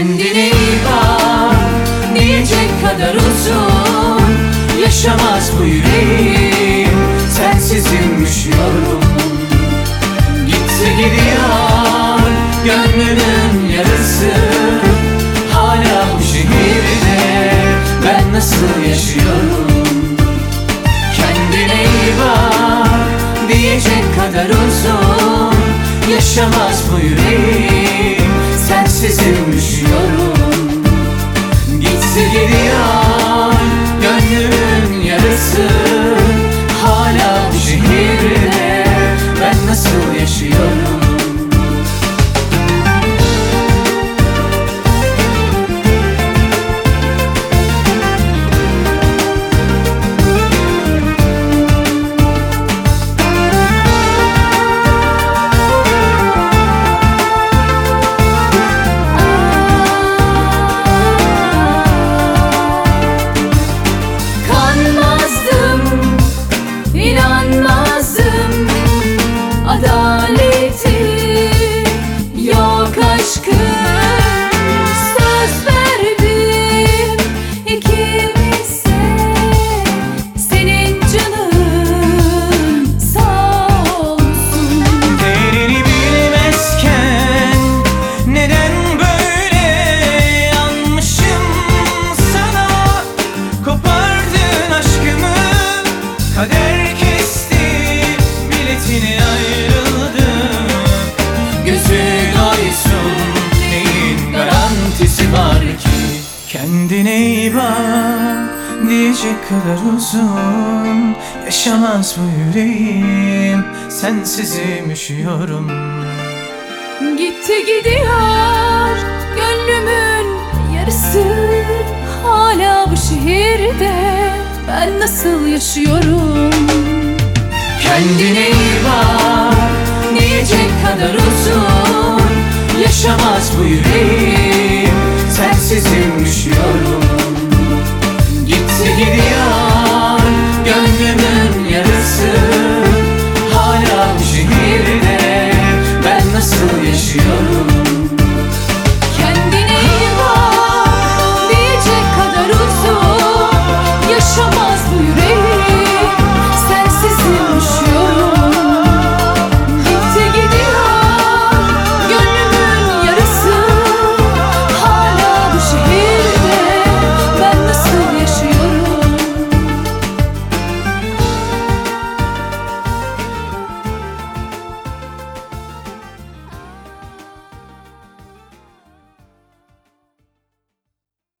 Kendine iyi bak. Diyecek kadar uzun Yaşamaz bu yüreğim. Sensizim üşüyorum Gitti gidiyor Gönlümün yarısı. Hala bu şehirde Ben nasıl yaşıyorum? Kendine iyi bak Diyecek kadar uzun Yaşamaz bu yüreğim biletini ayrıldı Gözün doysun neyin garantisi var ki? Kendine iyi bak diyecek kadar uzun Yaşamaz bu yüreğim sensizim üşüyorum. Gitti gidiyor gönlümün yarısı. Hala bu şehirde ben nasıl yaşıyorum? Kendine kadar uzun Yaşamaz bu yüreğim. Sensizim üşüyorum. Gitti gidiyor Gönlümün yarısı. Hala bu şehirde Ben nasıl yaşıyorum